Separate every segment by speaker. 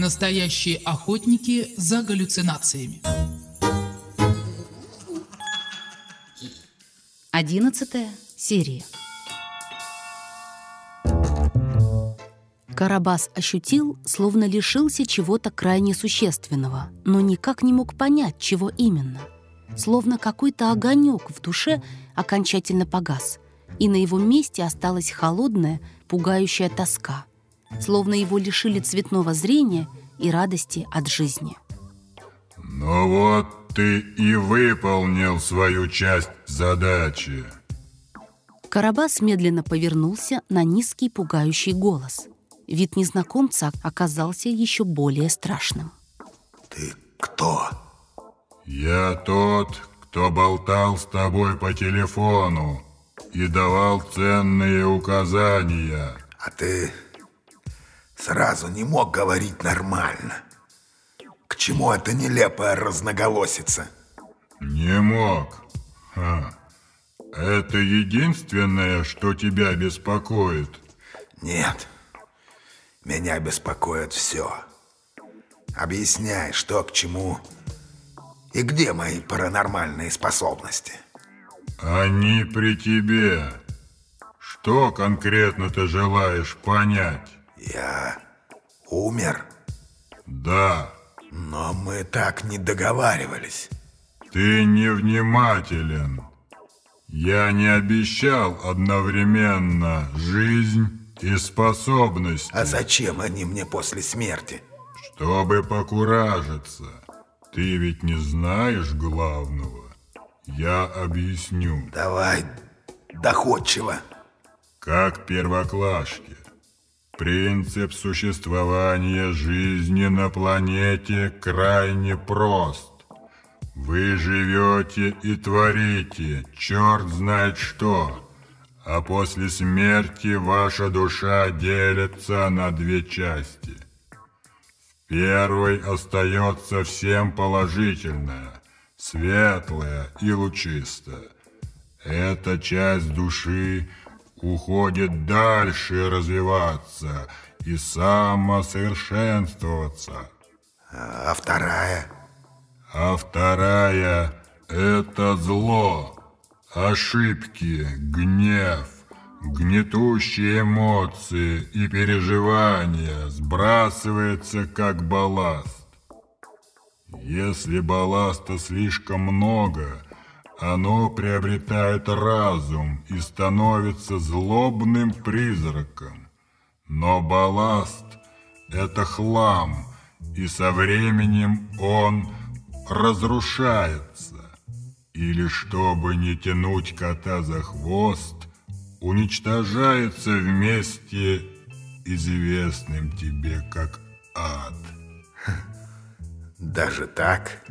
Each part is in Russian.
Speaker 1: Настоящие охотники за галлюцинациями.
Speaker 2: Одиннадцатая серия. Карабас ощутил, словно лишился чего-то крайне существенного, но никак не мог понять, чего именно. Словно какой-то огонек в душе окончательно погас, и на его месте осталась холодная, пугающая тоска, словно его лишили цветного зрения и радости от жизни.
Speaker 3: Ну вот ты и выполнил свою часть задачи.
Speaker 2: Карабас медленно повернулся на низкий пугающий голос. Вид незнакомца оказался еще более страшным.
Speaker 4: Ты кто?
Speaker 3: Я тот, кто болтал с тобой по телефону и давал ценные указания.
Speaker 4: А ты сразу не мог говорить нормально. К чему эта нелепая разноголосица?
Speaker 3: Не мог. Ха. Это единственное, что тебя беспокоит?
Speaker 4: Нет. Меня беспокоит все. Объясняй, что к чему и где мои паранормальные способности.
Speaker 3: Они при тебе. Что конкретно ты желаешь понять?
Speaker 4: Я умер?
Speaker 3: Да.
Speaker 4: Но мы так не договаривались.
Speaker 3: Ты невнимателен. Я не обещал одновременно жизнь и способности.
Speaker 4: А зачем они мне после смерти?
Speaker 3: Чтобы покуражиться. Ты ведь не знаешь главного. Я объясню.
Speaker 4: Давай доходчиво.
Speaker 3: Как первоклашки. Принцип существования жизни на планете крайне прост. Вы живете и творите, черт знает что, а после смерти ваша душа делится на две части. В первой остается всем положительное, светлое и лучистое. Эта часть души уходит дальше развиваться и самосовершенствоваться.
Speaker 4: А вторая?
Speaker 3: А вторая – это зло, ошибки, гнев, гнетущие эмоции и переживания сбрасывается как балласт. Если балласта слишком много – оно приобретает разум и становится злобным призраком. Но балласт – это хлам, и со временем он разрушается. Или, чтобы не тянуть кота за хвост, уничтожается вместе известным тебе как ад.
Speaker 4: Даже так?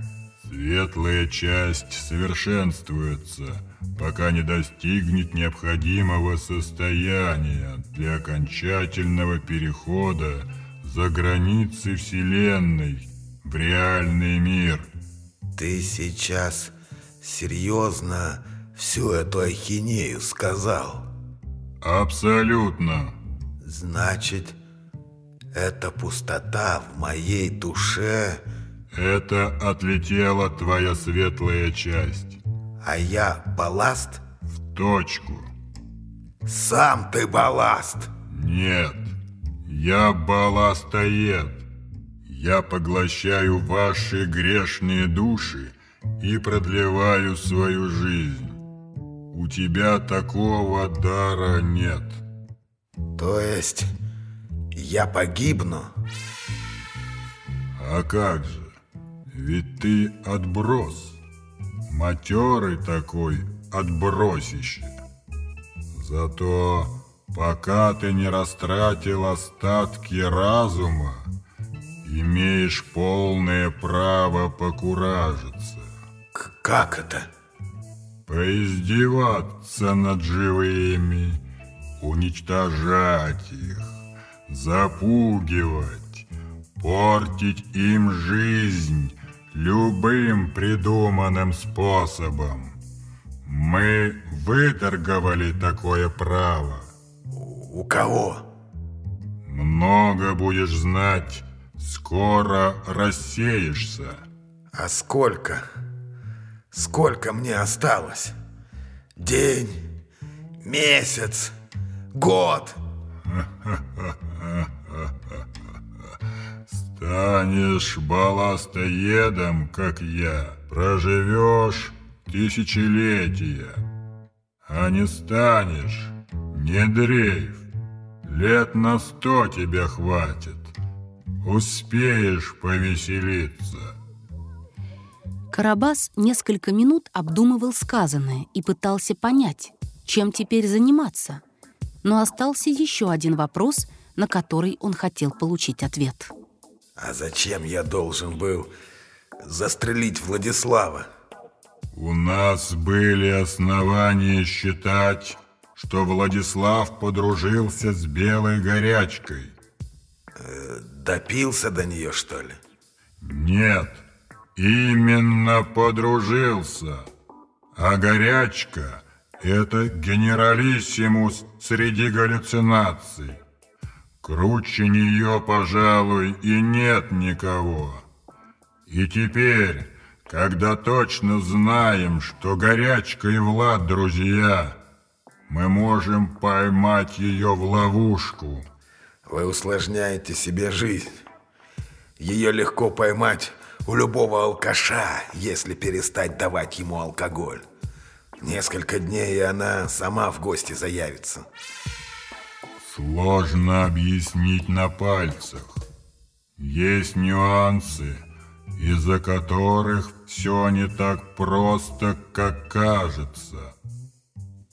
Speaker 3: Светлая часть совершенствуется, пока не достигнет необходимого состояния для окончательного перехода за границы Вселенной в реальный мир.
Speaker 4: Ты сейчас серьезно всю эту ахинею сказал?
Speaker 3: Абсолютно.
Speaker 4: Значит, эта пустота в моей душе
Speaker 3: это отлетела твоя светлая часть.
Speaker 4: А я балласт?
Speaker 3: В точку.
Speaker 4: Сам ты балласт.
Speaker 3: Нет, я балластоед. Я поглощаю ваши грешные души и продлеваю свою жизнь. У тебя такого дара нет.
Speaker 4: То есть я погибну?
Speaker 3: А как же? Ведь ты отброс, матерый такой отбросище. Зато пока ты не растратил остатки разума, имеешь полное право покуражиться.
Speaker 4: К как это?
Speaker 3: Поиздеваться над живыми, уничтожать их, запугивать, портить им жизнь, любым придуманным способом. Мы выторговали такое право.
Speaker 4: У кого?
Speaker 3: Много будешь знать, скоро рассеешься.
Speaker 4: А сколько? Сколько мне осталось? День, месяц, год?
Speaker 3: Станешь балластоедом, как я, проживешь тысячелетия. А не станешь, не дрейф, лет на сто тебя хватит. Успеешь повеселиться.
Speaker 2: Карабас несколько минут обдумывал сказанное и пытался понять, чем теперь заниматься. Но остался еще один вопрос, на который он хотел получить ответ.
Speaker 4: А зачем я должен был застрелить Владислава?
Speaker 3: У нас были основания считать, что Владислав подружился с белой горячкой.
Speaker 4: Э, допился до нее, что ли?
Speaker 3: Нет, именно подружился. А горячка – это генералиссимус среди галлюцинаций. Круче нее, пожалуй, и нет никого. И теперь, когда точно знаем, что горячка и Влад друзья, мы можем поймать ее в ловушку.
Speaker 4: Вы усложняете себе жизнь. Ее легко поймать у любого алкаша, если перестать давать ему алкоголь. Несколько дней, и она сама в гости заявится.
Speaker 3: Сложно объяснить на пальцах. Есть нюансы, из-за которых все не так просто, как кажется.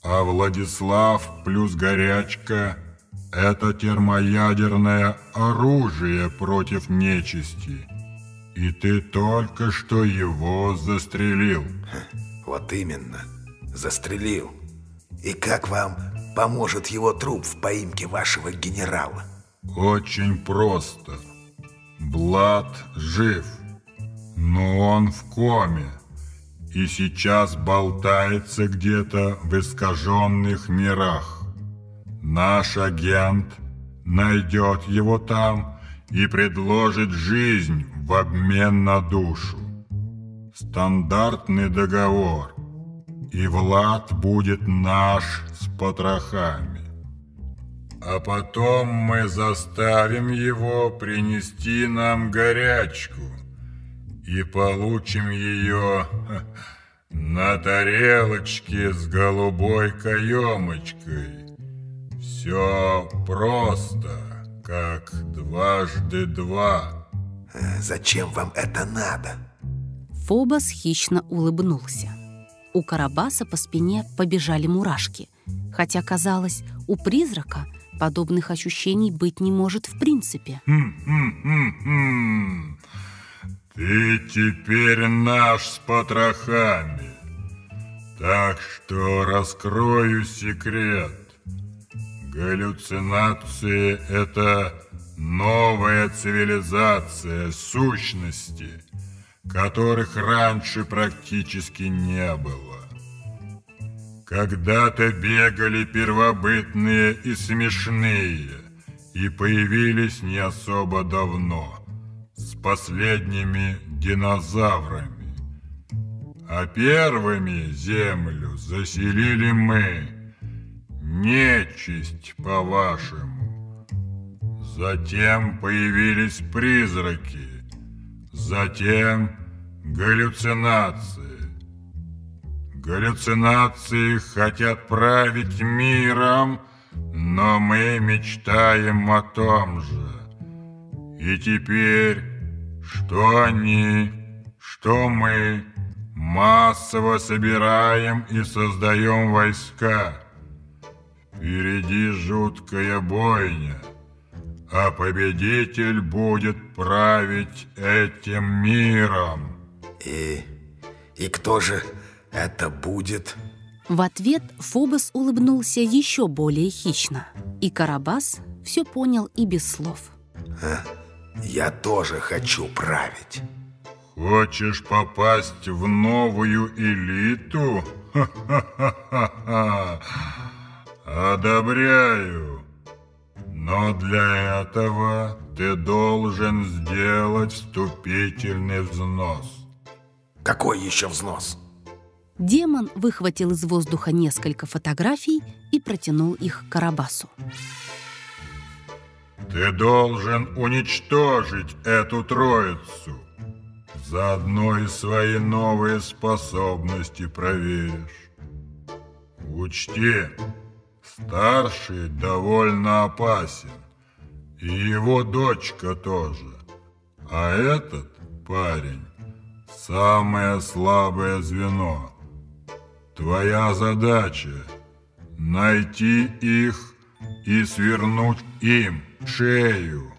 Speaker 3: А Владислав плюс горячка – это термоядерное оружие против нечисти. И ты только что его застрелил.
Speaker 4: Вот именно, застрелил. И как вам поможет его труп в поимке вашего генерала?
Speaker 3: Очень просто. Блад жив, но он в коме и сейчас болтается где-то в искаженных мирах. Наш агент найдет его там и предложит жизнь в обмен на душу. Стандартный договор. И Влад будет наш с потрохами. А потом мы заставим его принести нам горячку и получим ее на тарелочке с голубой каемочкой. Все просто, как дважды два.
Speaker 4: Э, зачем вам это надо?
Speaker 2: Фобос хищно улыбнулся. У Карабаса по спине побежали мурашки, хотя, казалось, у призрака подобных ощущений быть не может в принципе.
Speaker 3: Хм-хм-хм-хм. Ты теперь наш с потрохами. Так что раскрою секрет. Галлюцинации – это новая цивилизация сущности – которых раньше практически не было. Когда-то бегали первобытные и смешные, и появились не особо давно, с последними динозаврами. А первыми землю заселили мы, нечисть, по-вашему. Затем появились призраки, Затем галлюцинации. Галлюцинации хотят править миром, но мы мечтаем о том же. И теперь, что они, что мы, массово собираем и создаем войска. Впереди жуткая бойня – а победитель будет править этим миром.
Speaker 4: И, и кто же это будет?
Speaker 2: В ответ Фобос улыбнулся еще более хищно, и Карабас все понял и без слов.
Speaker 4: А, я тоже хочу править.
Speaker 3: Хочешь попасть в новую элиту? Ха-ха-ха-ха! Одобряю. Но для этого ты должен сделать вступительный взнос.
Speaker 4: Какой еще взнос?
Speaker 2: Демон выхватил из воздуха несколько фотографий и протянул их к Карабасу.
Speaker 3: Ты должен уничтожить эту троицу. Заодно и свои новые способности проверишь. Учти, старший довольно опасен. И его дочка тоже. А этот парень – самое слабое звено. Твоя задача – найти их и свернуть им шею.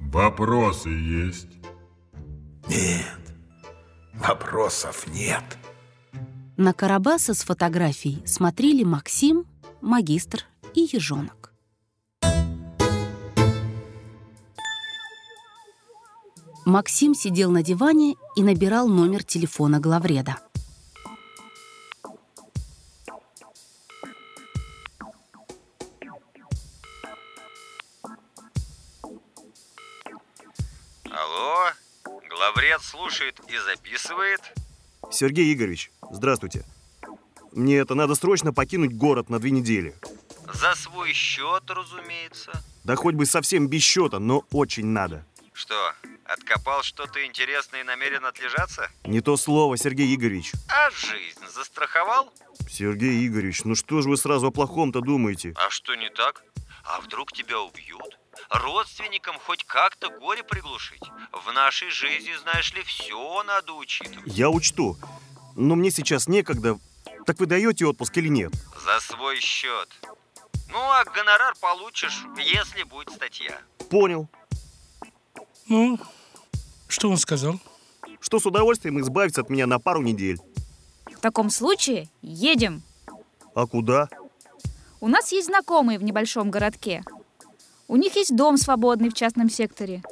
Speaker 3: Вопросы есть?
Speaker 4: Нет, вопросов нет.
Speaker 2: На Карабаса с фотографией смотрели Максим, магистр и ежонок. Максим сидел на диване и набирал номер телефона главреда.
Speaker 5: Алло, главред слушает и записывает.
Speaker 6: Сергей Игоревич, здравствуйте. Мне это надо срочно покинуть город на две недели.
Speaker 5: За свой счет, разумеется.
Speaker 6: Да хоть бы совсем без счета, но очень надо.
Speaker 5: Что, откопал что-то интересное и намерен отлежаться?
Speaker 6: Не то слово, Сергей Игоревич.
Speaker 5: А жизнь застраховал?
Speaker 6: Сергей Игоревич, ну что же вы сразу о плохом-то думаете?
Speaker 5: А что не так? А вдруг тебя убьют? Родственникам хоть как-то горе приглушить? В нашей жизни, знаешь ли, все надо учитывать.
Speaker 6: Я учту. Но мне сейчас некогда. Так вы даете отпуск или нет?
Speaker 5: За свой счет. Ну, а гонорар получишь, если будет статья.
Speaker 6: Понял.
Speaker 7: Ну, что он сказал?
Speaker 6: Что с удовольствием избавиться от меня на пару недель.
Speaker 8: В таком случае едем.
Speaker 6: А куда?
Speaker 8: У нас есть знакомые в небольшом городке. У них есть дом свободный в частном секторе.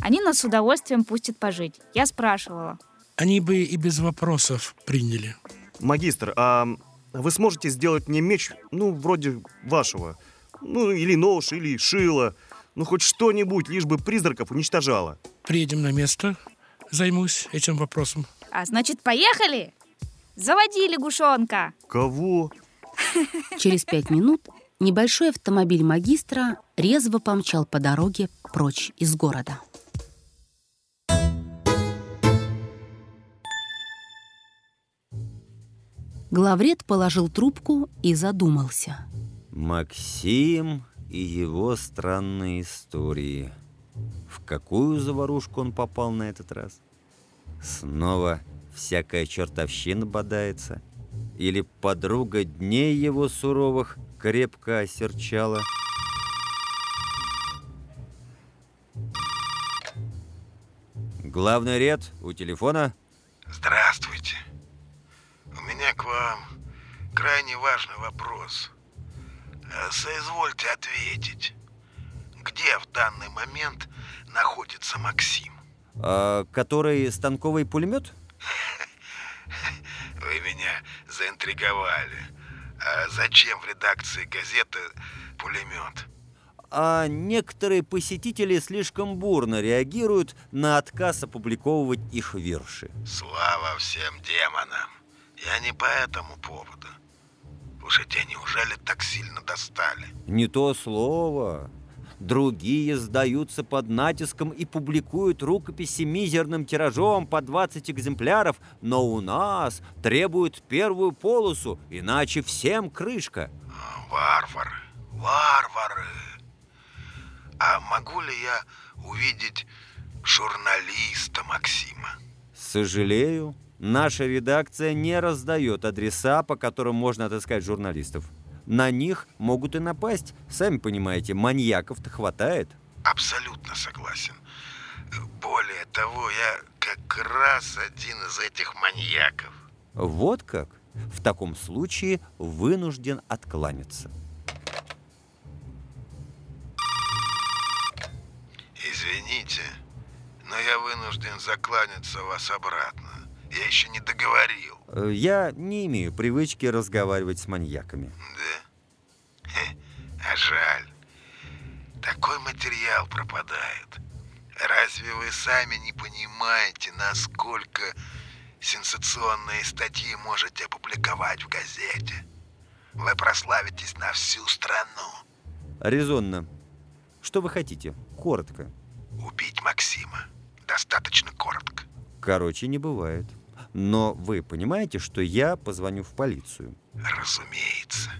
Speaker 8: Они нас с удовольствием пустят пожить. Я спрашивала.
Speaker 7: Они бы и без вопросов приняли.
Speaker 6: Магистр, а вы сможете сделать мне меч, ну, вроде вашего? Ну, или нож, или шило. Ну, хоть что-нибудь, лишь бы призраков уничтожало.
Speaker 7: Приедем на место, займусь этим вопросом.
Speaker 8: А значит, поехали? Заводи лягушонка.
Speaker 6: Кого?
Speaker 2: Через пять минут небольшой автомобиль магистра резво помчал по дороге прочь из города. Главред положил трубку и задумался.
Speaker 5: Максим и его странные истории. В какую заварушку он попал на этот раз? Снова всякая чертовщина бодается? Или подруга дней его суровых крепко осерчала? Главный ред у телефона.
Speaker 4: Здравствуйте. Важный вопрос. Э, Соизвольте ответить. Где в данный момент находится Максим?
Speaker 5: А, который станковый пулемет?
Speaker 4: Вы меня заинтриговали. А зачем в редакции газеты пулемет?
Speaker 5: А некоторые посетители слишком бурно реагируют на отказ опубликовывать их вирши.
Speaker 4: Слава всем демонам. Я не по этому поводу. Те неужели так сильно достали?
Speaker 5: Не то слово. Другие сдаются под натиском и публикуют рукописи мизерным тиражом по 20 экземпляров, но у нас требуют первую полосу, иначе всем крышка.
Speaker 4: А, Варвары, варвары. А могу ли я увидеть журналиста Максима?
Speaker 5: Сожалею, наша редакция не раздает адреса, по которым можно отыскать журналистов. На них могут и напасть. Сами понимаете, маньяков-то хватает.
Speaker 4: Абсолютно согласен. Более того, я как раз один из этих маньяков.
Speaker 5: Вот как? В таком случае вынужден откланяться.
Speaker 4: Извините, но я вынужден закланяться вас обратно. Я еще не договорил.
Speaker 5: Э, Я не имею привычки разговаривать с маньяками.
Speaker 4: Да? Хе, а жаль. такой материал пропадает. Разве вы сами не понимаете, насколько сенсационные статьи можете опубликовать в газете? Вы прославитесь на всю страну.
Speaker 5: Резонно. Что вы хотите? Коротко.
Speaker 4: Убить Максима. Достаточно коротко.
Speaker 5: Короче, не бывает. Но вы понимаете, что я позвоню в полицию?
Speaker 4: Разумеется.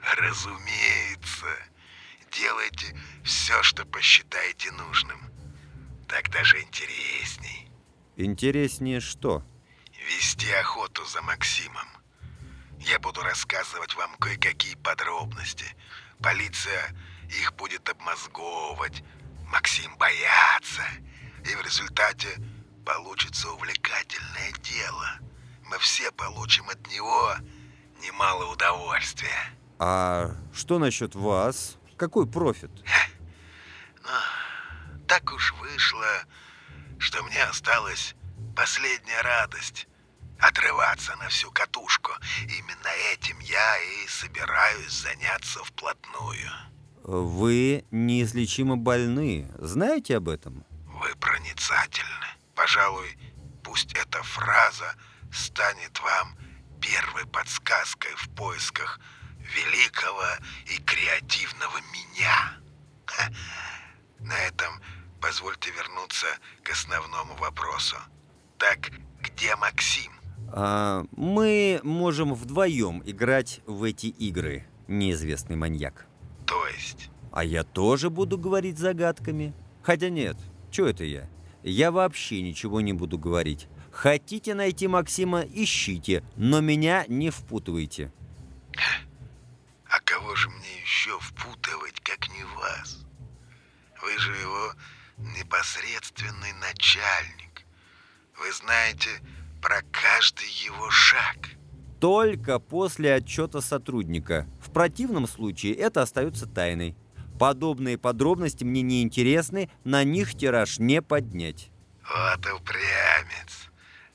Speaker 4: Разумеется. Делайте все, что посчитаете нужным. Так даже интересней.
Speaker 5: Интереснее что?
Speaker 4: Вести охоту за Максимом. Я буду рассказывать вам кое-какие подробности. Полиция их будет обмозговывать. Максим бояться. И в результате получится увлекательное дело. Мы все получим от него немало удовольствия.
Speaker 5: А что насчет вас? Какой профит?
Speaker 4: Так уж вышло, что мне осталась последняя радость — отрываться на всю катушку. Именно этим я и собираюсь заняться вплотную.
Speaker 5: Вы неизлечимо больны. Знаете об этом?
Speaker 4: Вы проницательны. Пожалуй, пусть эта фраза станет вам первой подсказкой в поисках великого и креативного меня. На этом позвольте вернуться к основному вопросу. Так, где Максим?
Speaker 5: А, мы можем вдвоем играть в эти игры, неизвестный маньяк.
Speaker 4: То есть?
Speaker 5: А я тоже буду говорить загадками. Хотя нет, что это я? Я вообще ничего не буду говорить. Хотите найти Максима, ищите, но меня не впутывайте.
Speaker 4: А кого же мне еще впутывать, как не вас? Вы же его непосредственный начальник. Вы знаете про каждый его шаг.
Speaker 5: Только после отчета сотрудника. В противном случае это остается тайной. Подобные подробности мне не интересны, на них тираж не поднять.
Speaker 4: Вот упрямец.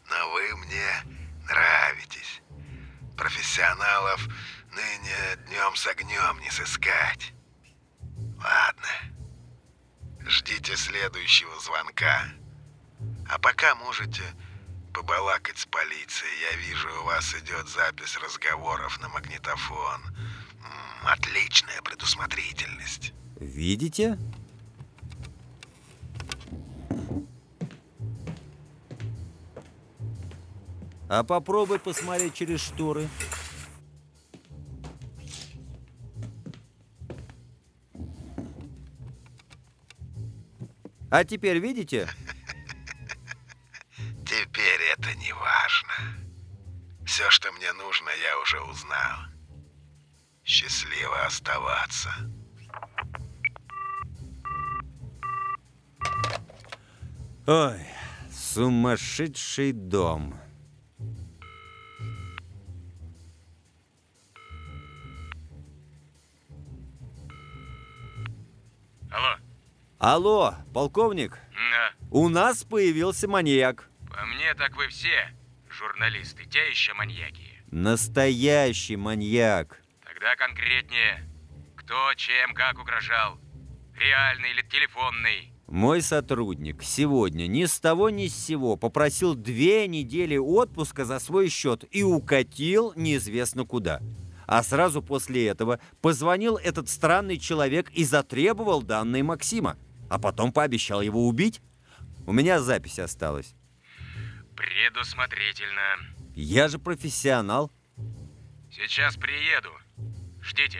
Speaker 4: Но вы мне нравитесь. Профессионалов ныне днем с огнем не сыскать. Ладно. Ждите следующего звонка. А пока можете побалакать с полицией. Я вижу, у вас идет запись разговоров на магнитофон. Отличная предусмотрительность.
Speaker 5: Видите? А попробуй посмотреть через шторы. А теперь видите?
Speaker 4: Теперь это не важно. Все, что мне нужно, я уже узнал. Оставаться.
Speaker 5: Ой, сумасшедший дом.
Speaker 9: Алло.
Speaker 5: Алло, полковник,
Speaker 9: Да.
Speaker 5: у нас появился маньяк.
Speaker 9: По мне так вы все журналисты, те еще маньяки.
Speaker 5: Настоящий маньяк.
Speaker 9: Тогда конкретнее. Кто, чем, как угрожал? Реальный или телефонный?
Speaker 5: Мой сотрудник сегодня ни с того ни с сего попросил две недели отпуска за свой счет и укатил неизвестно куда. А сразу после этого позвонил этот странный человек и затребовал данные Максима. А потом пообещал его убить. У меня запись осталась.
Speaker 9: Предусмотрительно.
Speaker 5: Я же профессионал.
Speaker 9: Сейчас приеду. Ждите.